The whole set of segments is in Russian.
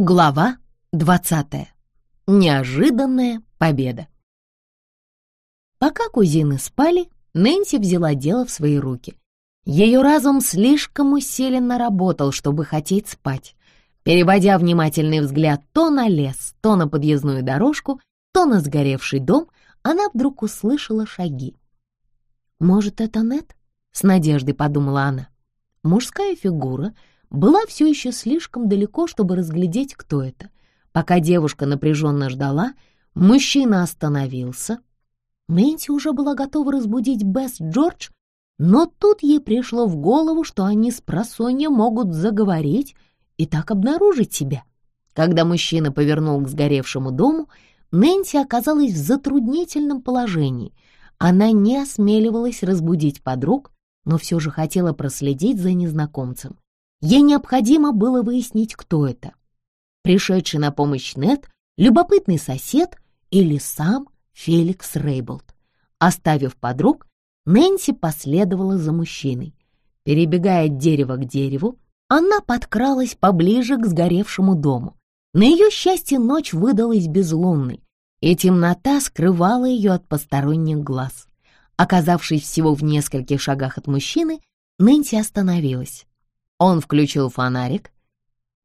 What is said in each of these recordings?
Глава 20. Неожиданная победа. Пока кузины спали, Нэнси взяла дело в свои руки. Ее разум слишком усиленно работал, чтобы хотеть спать. Переводя внимательный взгляд то на лес, то на подъездную дорожку, то на сгоревший дом, она вдруг услышала шаги. «Может, это Нет?» — с надеждой подумала она. Мужская фигура — была все еще слишком далеко, чтобы разглядеть, кто это. Пока девушка напряженно ждала, мужчина остановился. Нэнси уже была готова разбудить Бесс Джордж, но тут ей пришло в голову, что они с просонья могут заговорить и так обнаружить себя. Когда мужчина повернул к сгоревшему дому, Нэнси оказалась в затруднительном положении. Она не осмеливалась разбудить подруг, но все же хотела проследить за незнакомцем. Ей необходимо было выяснить, кто это. Пришедший на помощь Нет, любопытный сосед или сам Феликс Рейболд. Оставив подруг, Нэнси последовала за мужчиной. Перебегая от дерева к дереву, она подкралась поближе к сгоревшему дому. На ее счастье ночь выдалась безлунной, и темнота скрывала ее от посторонних глаз. Оказавшись всего в нескольких шагах от мужчины, Нэнси остановилась. Он включил фонарик.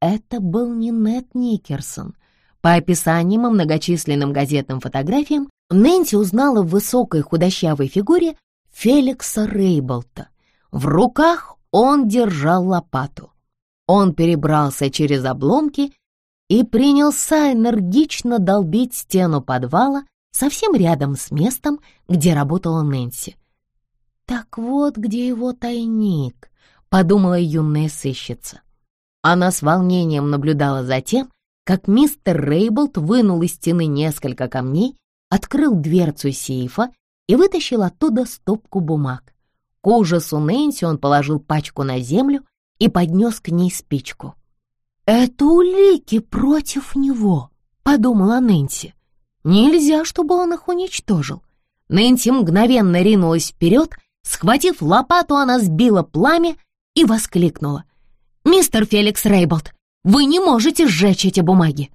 Это был не Нет Никерсон. По описаниям и многочисленным газетным фотографиям Нэнси узнала в высокой худощавой фигуре Феликса Рейболта. В руках он держал лопату. Он перебрался через обломки и принялся энергично долбить стену подвала совсем рядом с местом, где работала Нэнси. Так вот где его тайник подумала юная сыщица. Она с волнением наблюдала за тем, как мистер Рейблд вынул из стены несколько камней, открыл дверцу сейфа и вытащил оттуда стопку бумаг. К ужасу Нэнси он положил пачку на землю и поднес к ней спичку. «Это улики против него», — подумала Нэнси. «Нельзя, чтобы он их уничтожил». Нэнси мгновенно ринулась вперед, схватив лопату, она сбила пламя и воскликнула. «Мистер Феликс Рейболд, вы не можете сжечь эти бумаги!»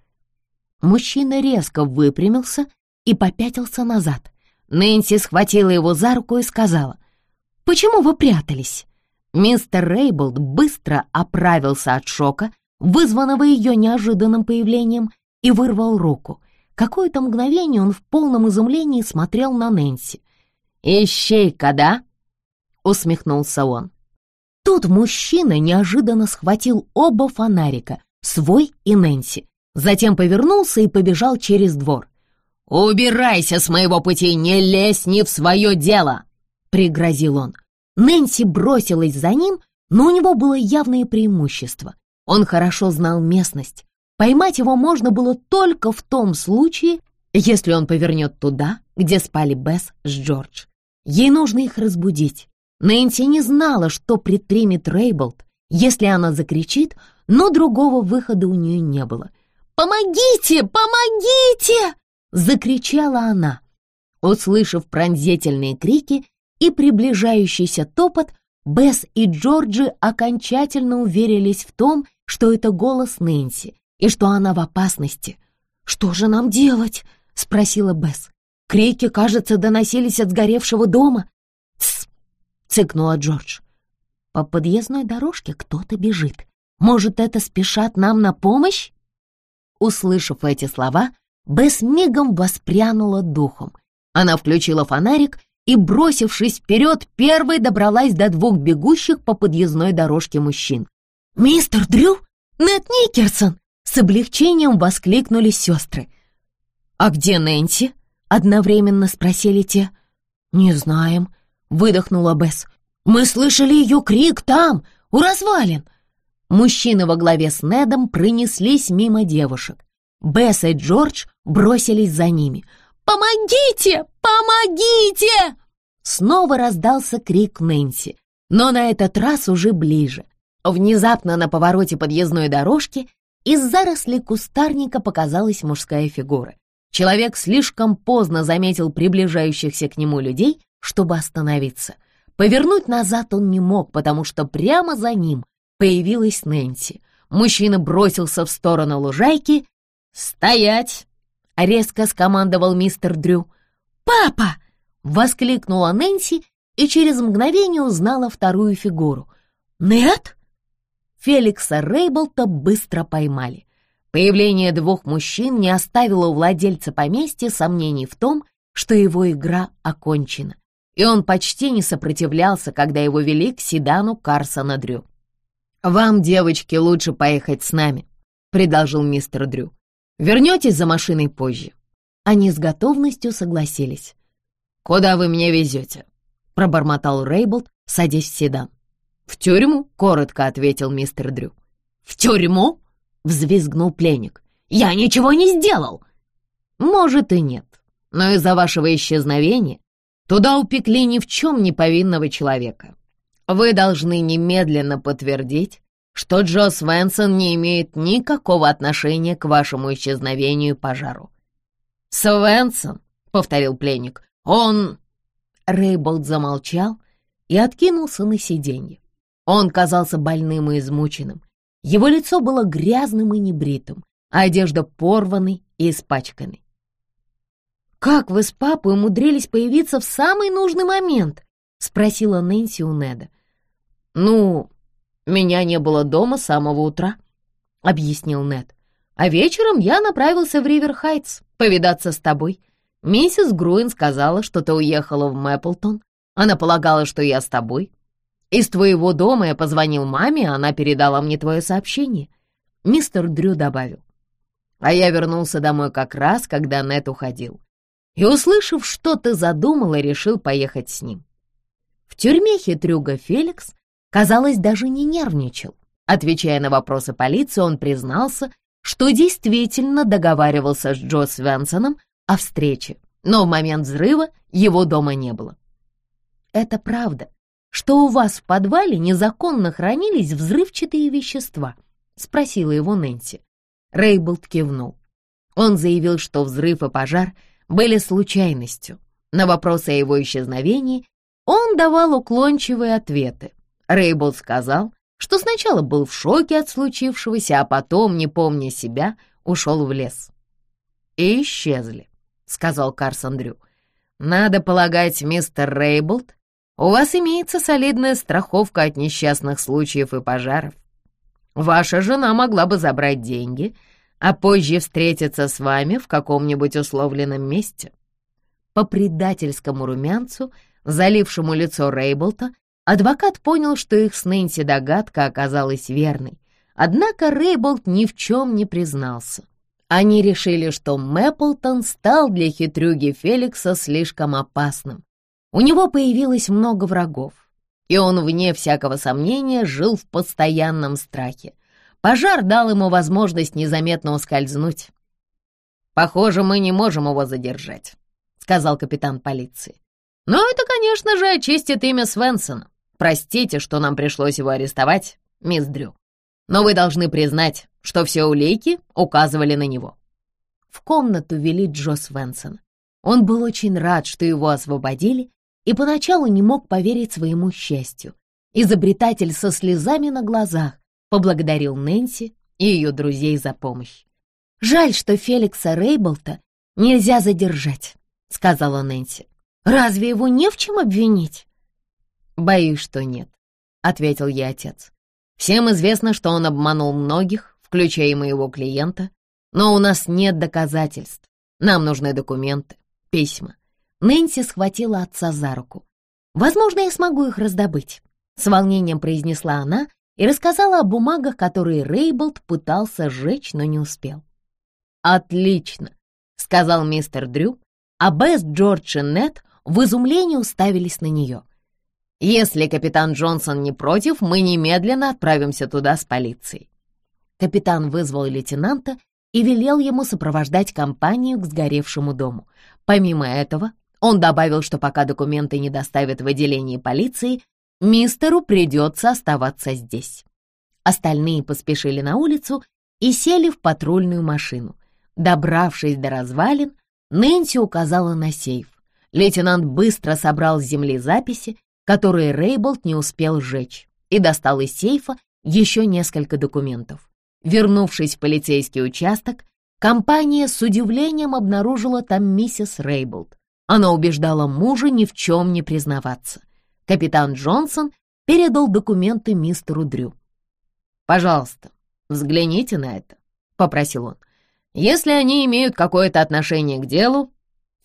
Мужчина резко выпрямился и попятился назад. Нэнси схватила его за руку и сказала, «Почему вы прятались?» Мистер Рейболд быстро оправился от шока, вызванного ее неожиданным появлением, и вырвал руку. Какое-то мгновение он в полном изумлении смотрел на Нэнси. «Ищейка, да?» — усмехнулся он. Тут мужчина неожиданно схватил оба фонарика, свой и Нэнси. Затем повернулся и побежал через двор. «Убирайся с моего пути, не лезь не в свое дело!» — пригрозил он. Нэнси бросилась за ним, но у него было явное преимущество. Он хорошо знал местность. Поймать его можно было только в том случае, если он повернет туда, где спали Бесс с Джордж. Ей нужно их разбудить. Нэнси не знала, что предпримет Рейболд, если она закричит, но другого выхода у нее не было. «Помогите! Помогите!» — закричала она. Услышав пронзительные крики и приближающийся топот, Бесс и Джорджи окончательно уверились в том, что это голос Нэнси и что она в опасности. «Что же нам делать?» — спросила Бесс. Крики, кажется, доносились от сгоревшего дома. «Тсс! — цыкнула Джордж. «По подъездной дорожке кто-то бежит. Может, это спешат нам на помощь?» Услышав эти слова, Бесс мигом воспрянула духом. Она включила фонарик и, бросившись вперед, первой добралась до двух бегущих по подъездной дорожке мужчин. «Мистер Дрю? Нет Никерсон!» С облегчением воскликнули сестры. «А где Нэнси?» — одновременно спросили те. «Не знаем», выдохнула Бесс. «Мы слышали ее крик там, у развалин!» Мужчины во главе с Недом пронеслись мимо девушек. Бесс и Джордж бросились за ними. «Помогите! Помогите!» Снова раздался крик Нэнси, но на этот раз уже ближе. Внезапно на повороте подъездной дорожки из зарослей кустарника показалась мужская фигура. Человек слишком поздно заметил приближающихся к нему людей чтобы остановиться. Повернуть назад он не мог, потому что прямо за ним появилась Нэнси. мужчина бросился в сторону лужайки. «Стоять!» — резко скомандовал мистер Дрю. «Папа!» — воскликнула Нэнси и через мгновение узнала вторую фигуру. «Нет?» Феликса Рейблта быстро поймали. Появление двух мужчин не оставило у владельца поместья сомнений в том, что его игра окончена, и он почти не сопротивлялся, когда его вели к седану Карсона Дрю. «Вам, девочки, лучше поехать с нами», — предложил мистер Дрю. «Вернетесь за машиной позже». Они с готовностью согласились. «Куда вы меня везете?» — пробормотал Рейблд, садясь в седан. «В тюрьму?» — коротко ответил мистер Дрю. «В тюрьму?» — взвизгнул пленник. «Я ничего не сделал!» «Может и нет, но из-за вашего исчезновения туда упекли ни в чем не повинного человека. Вы должны немедленно подтвердить, что Джо Свенсон не имеет никакого отношения к вашему исчезновению и пожару». «Свенсон?» — повторил пленник. «Он...» Рейболд замолчал и откинулся на сиденье. Он казался больным и измученным. Его лицо было грязным и небритым, а одежда порванной и испачканной. «Как вы с папой умудрились появиться в самый нужный момент?» — спросила Нэнси у Неда. «Ну, меня не было дома с самого утра», — объяснил Нед. «А вечером я направился в Ривер-Хайтс повидаться с тобой. Миссис Груин сказала, что ты уехала в Мэпплтон. Она полагала, что я с тобой. Из твоего дома я позвонил маме, она передала мне твое сообщение. Мистер Дрю добавил. А я вернулся домой как раз, когда Нет уходил. И, услышав, что ты задумала, решил поехать с ним. В тюрьме хитрюга Феликс, казалось, даже не нервничал. Отвечая на вопросы полиции, он признался, что действительно договаривался с Джо Свенсоном о встрече, но в момент взрыва его дома не было. Это правда, что у вас в подвале незаконно хранились взрывчатые вещества?» — спросила его Нэнси. Рейблд кивнул. Он заявил, что взрыв и пожар были случайностью. На вопросы о его исчезновении он давал уклончивые ответы. Рейблд сказал, что сначала был в шоке от случившегося, а потом, не помня себя, ушел в лес. «И исчезли», — сказал Карсон Дрю. «Надо полагать, мистер Рейблд у вас имеется солидная страховка от несчастных случаев и пожаров. Ваша жена могла бы забрать деньги, а позже встретиться с вами в каком-нибудь условленном месте. По предательскому румянцу, залившему лицо Рейблта, адвокат понял, что их с Нэнси догадка оказалась верной. Однако Рейблт ни в чем не признался. Они решили, что Мэпплтон стал для хитрюги Феликса слишком опасным, у него появилось много врагов, и он, вне всякого сомнения, жил в постоянном страхе. Пожар дал ему возможность незаметно ускользнуть. «Похоже, мы не можем его задержать», — сказал капитан полиции. «Но это, конечно же, очистит имя Свенсона. Простите, что нам пришлось его арестовать, мисс Дрю. Но вы должны признать, что все улики указывали на него». В комнату вели Джо Свенсона. Он был очень рад, что его освободили, и поначалу не мог поверить своему счастью. Изобретатель со слезами на глазах поблагодарил Нэнси и ее друзей за помощь. «Жаль, что Феликса Рейблта нельзя задержать», — сказала Нэнси. «Разве его не в чем обвинить?» «Боюсь, что нет», — ответил ей отец. «Всем известно, что он обманул многих, включая и моего клиента, но у нас нет доказательств. Нам нужны документы, письма. Нэнси схватила отца за руку. «Возможно, я смогу их раздобыть», — с волнением произнесла она и рассказала о бумагах, которые Рейболд пытался сжечь, но не успел. «Отлично», — сказал мистер Дрю, а Бесс, Джордж и Нет в изумлении уставились на нее. «Если капитан Джонсон не против, мы немедленно отправимся туда с полицией». Капитан вызвал лейтенанта и велел ему сопровождать компанию к сгоревшему дому. Помимо этого, он добавил, что пока документы не доставят в отделение полиции, мистеру придется оставаться здесь. Остальные поспешили на улицу и сели в патрульную машину. Добравшись до развалин, Нэнси указала на сейф. Лейтенант быстро собрал с земли записи, которые Рейболт не успел сжечь, и достал из сейфа еще несколько документов. Вернувшись в полицейский участок, компания с удивлением обнаружила там миссис Рейблд. Она убеждала мужа ни в чем не признаваться. Капитан Джонсон передал документы мистеру Дрю. «Пожалуйста, взгляните на это», — попросил он. «Если они имеют какое-то отношение к делу...»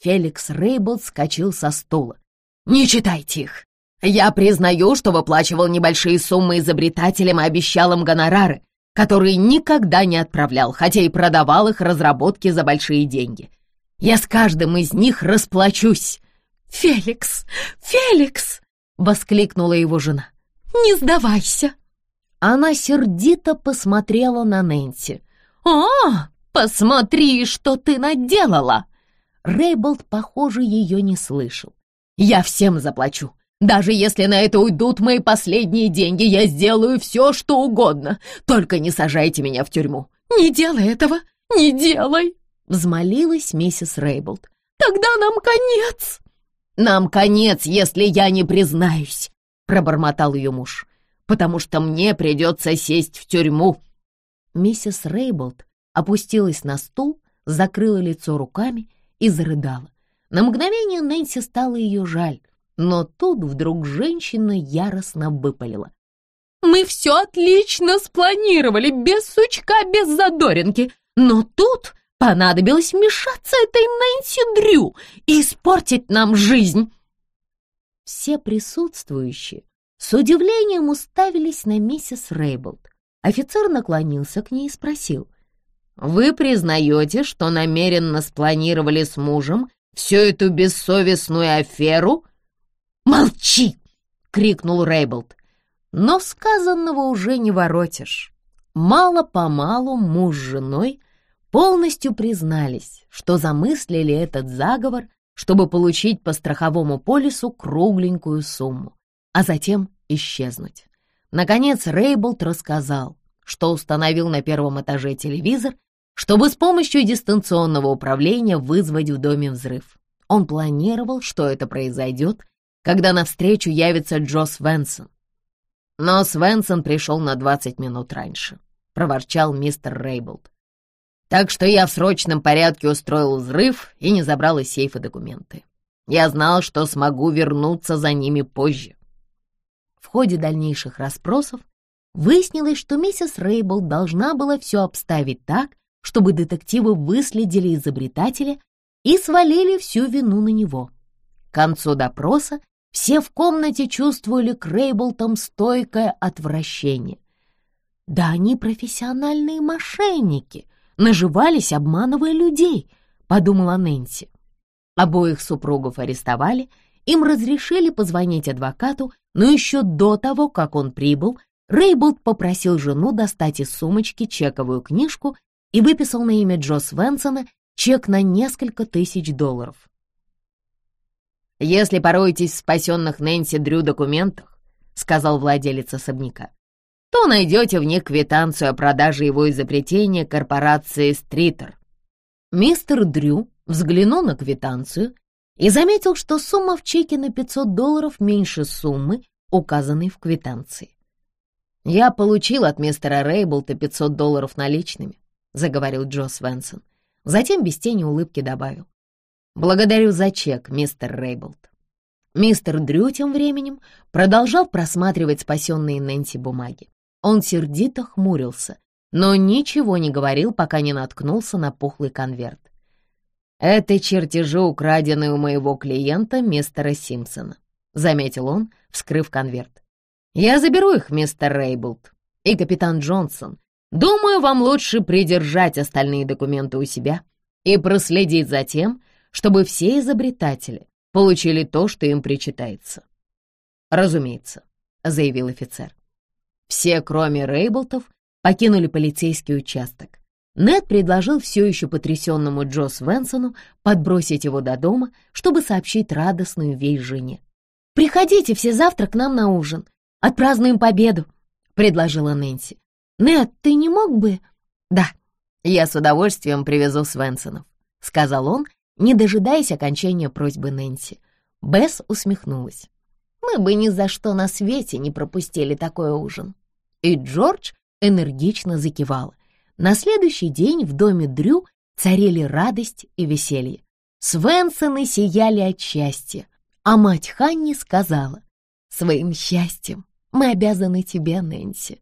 Феликс Рейблд скачал со стула. «Не читайте их! Я признаю, что выплачивал небольшие суммы изобретателям и обещал им гонорары, которые никогда не отправлял, хотя и продавал их разработки за большие деньги. Я с каждым из них расплачусь. «Феликс! Феликс!» — воскликнула его жена. «Не сдавайся!» Она сердито посмотрела на Нэнси. «О, посмотри, что ты наделала!» Рейболд, похоже, ее не слышал. «Я всем заплачу. Даже если на это уйдут мои последние деньги, я сделаю все, что угодно. Только не сажайте меня в тюрьму». «Не делай этого! Не делай!» — взмолилась миссис Рейболд. «Тогда нам конец!» «Нам конец, если я не признаюсь!» — пробормотал ее муж. «Потому что мне придется сесть в тюрьму!» Миссис Рейболд опустилась на стул, закрыла лицо руками и зарыдала. На мгновение Нэнси стало ее жаль, но тут вдруг женщина яростно выпалила. «Мы все отлично спланировали, без сучка, без задоринки, но тут понадобилось вмешаться этой Нэнси Дрю и испортить нам жизнь!» Все присутствующие с удивлением уставились на миссис Рейблд. Офицер наклонился к ней и спросил. «Вы признаете, что намеренно спланировали с мужем всю эту бессовестную аферу?» «Молчи!» — крикнул Рейблд. Но сказанного уже не воротишь. Мало-помалу муж с женой полностью признались, что замыслили этот заговор, чтобы получить по страховому полису кругленькую сумму, а затем исчезнуть. Наконец Рейблд рассказал, что установил на первом этаже телевизор, чтобы с помощью дистанционного управления вызвать в доме взрыв. Он планировал, что это произойдет, когда навстречу явится Джо Свенсон. Но Свенсон пришел на 20 минут раньше, проворчал мистер Рейблд. Так что я в срочном порядке устроил взрыв и не забрал из сейфа документы. Я знал, что смогу вернуться за ними позже. В ходе дальнейших расспросов выяснилось, что миссис Рейбл должна была все обставить так, чтобы детективы выследили изобретателя и свалили всю вину на него. К концу допроса все в комнате чувствовали к Рейблтам стойкое отвращение. Да они профессиональные мошенники, наживались, обманывая людей, подумала Нэнси. Обоих супругов арестовали, им разрешили позвонить адвокату, но еще до того, как он прибыл, Рейблд попросил жену достать из сумочки чековую книжку и выписал на имя Джо Свенсона чек на несколько тысяч долларов. «Если пороетесь в спасенных Нэнси Дрю документах, — сказал владелец особняка, — то найдете в них квитанцию о продаже его изобретения корпорации «Стритер». Мистер Дрю взглянул на квитанцию и заметил, что сумма в чеке на 500 долларов меньше суммы, указанной в квитанции. «Я получил от мистера Рейблта 500 долларов наличными», — заговорил Джо Свенсон. Затем без тени улыбки добавил. «Благодарю за чек, мистер Рейблд». Мистер Дрю тем временем продолжал просматривать спасенные Нэнси бумаги. Он сердито хмурился, но ничего не говорил, пока не наткнулся на пухлый конверт. «Это чертежи, украденные у моего клиента, мистера Симпсона», — заметил он, вскрыв конверт. «Я заберу их, мистер Рейблд. И капитан Джонсон, думаю, вам лучше придержать остальные документы у себя и проследить за тем, чтобы все изобретатели получили то, что им причитается. «Разумеется», — заявил офицер. Все, кроме Рейблтов, покинули полицейский участок. Нед предложил все еще потрясенному Джо Свенсону подбросить его до дома, чтобы сообщить радостную весть жене. «Приходите все завтра к нам на ужин. Отпразднуем победу», — предложила Нэнси. «Нед, ты не мог бы...» «Да, я с удовольствием привезу Свенсонов», — сказал он не дожидаясь окончания просьбы Нэнси. Бесс усмехнулась. «Мы бы ни за что на свете не пропустили такой ужин». И Джордж энергично закивала. на следующий день в доме Дрю царили радость и веселье. Свенсоны сияли от счастья, а мать Ханни сказала, «Своим счастьем мы обязаны тебе, Нэнси.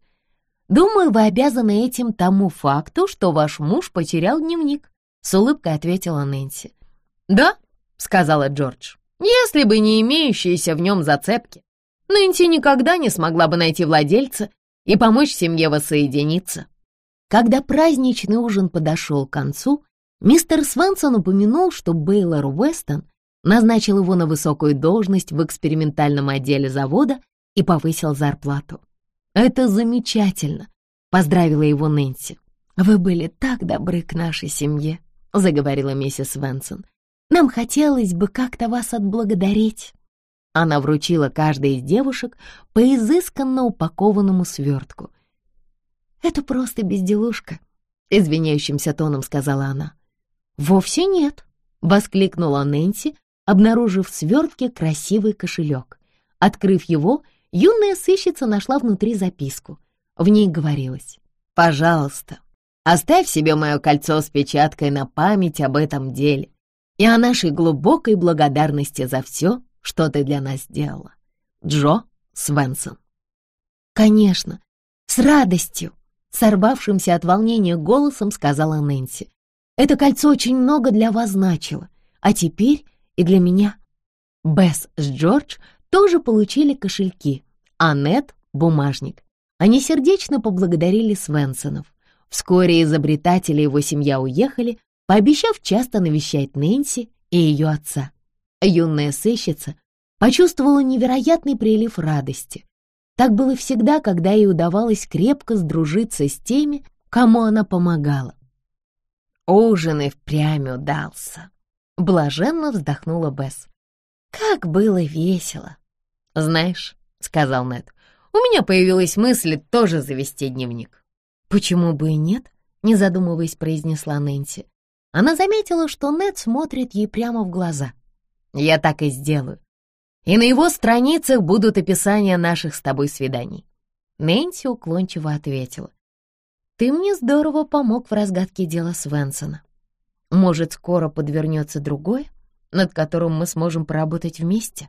Думаю, вы обязаны этим тому факту, что ваш муж потерял дневник», — с улыбкой ответила Нэнси. «Да», — сказала Джордж, «если бы не имеющиеся в нем зацепки, Нэнси никогда не смогла бы найти владельца и помочь семье воссоединиться». Когда праздничный ужин подошел к концу, мистер Свенсон упомянул, что Бейлор Уэстон назначил его на высокую должность в экспериментальном отделе завода и повысил зарплату. «Это замечательно», — поздравила его Нэнси. «Вы были так добры к нашей семье», — заговорила миссис Венсон. «Нам хотелось бы как-то вас отблагодарить». Она вручила каждой из девушек по изысканно упакованному свертку. «Это просто безделушка», — извиняющимся тоном сказала она. «Вовсе нет», — воскликнула Нэнси, обнаружив в свертке красивый кошелек. Открыв его, юная сыщица нашла внутри записку. В ней говорилось «Пожалуйста, оставь себе мое кольцо с печаткой на память об этом деле и о нашей глубокой благодарности за все, что ты для нас сделала. Джо Свенсон». «Конечно, с радостью», — сорвавшимся от волнения голосом сказала Нэнси. «Это кольцо очень много для вас значило, а теперь и для меня». Бесс с Джордж тоже получили кошельки, а Нет — бумажник. Они сердечно поблагодарили Свенсонов. Вскоре изобретатели и его семья уехали, пообещав часто навещать Нэнси и ее отца. Юная сыщица почувствовала невероятный прилив радости. Так было всегда, когда ей удавалось крепко сдружиться с теми, кому она помогала. Ужин и впрямь удался. Блаженно вздохнула Бесс. Как было весело. «Знаешь», — сказал Нед, — «у меня появилась мысль тоже завести дневник». «Почему бы и нет?» — не задумываясь, произнесла Нэнси. Она заметила, что Нед смотрит ей прямо в глаза. «Я так и сделаю. И на его страницах будут описания наших с тобой свиданий». Нэнси уклончиво ответила. «Ты мне здорово помог в разгадке дела Свенсона. Может, скоро подвернется другое, над которым мы сможем поработать вместе?»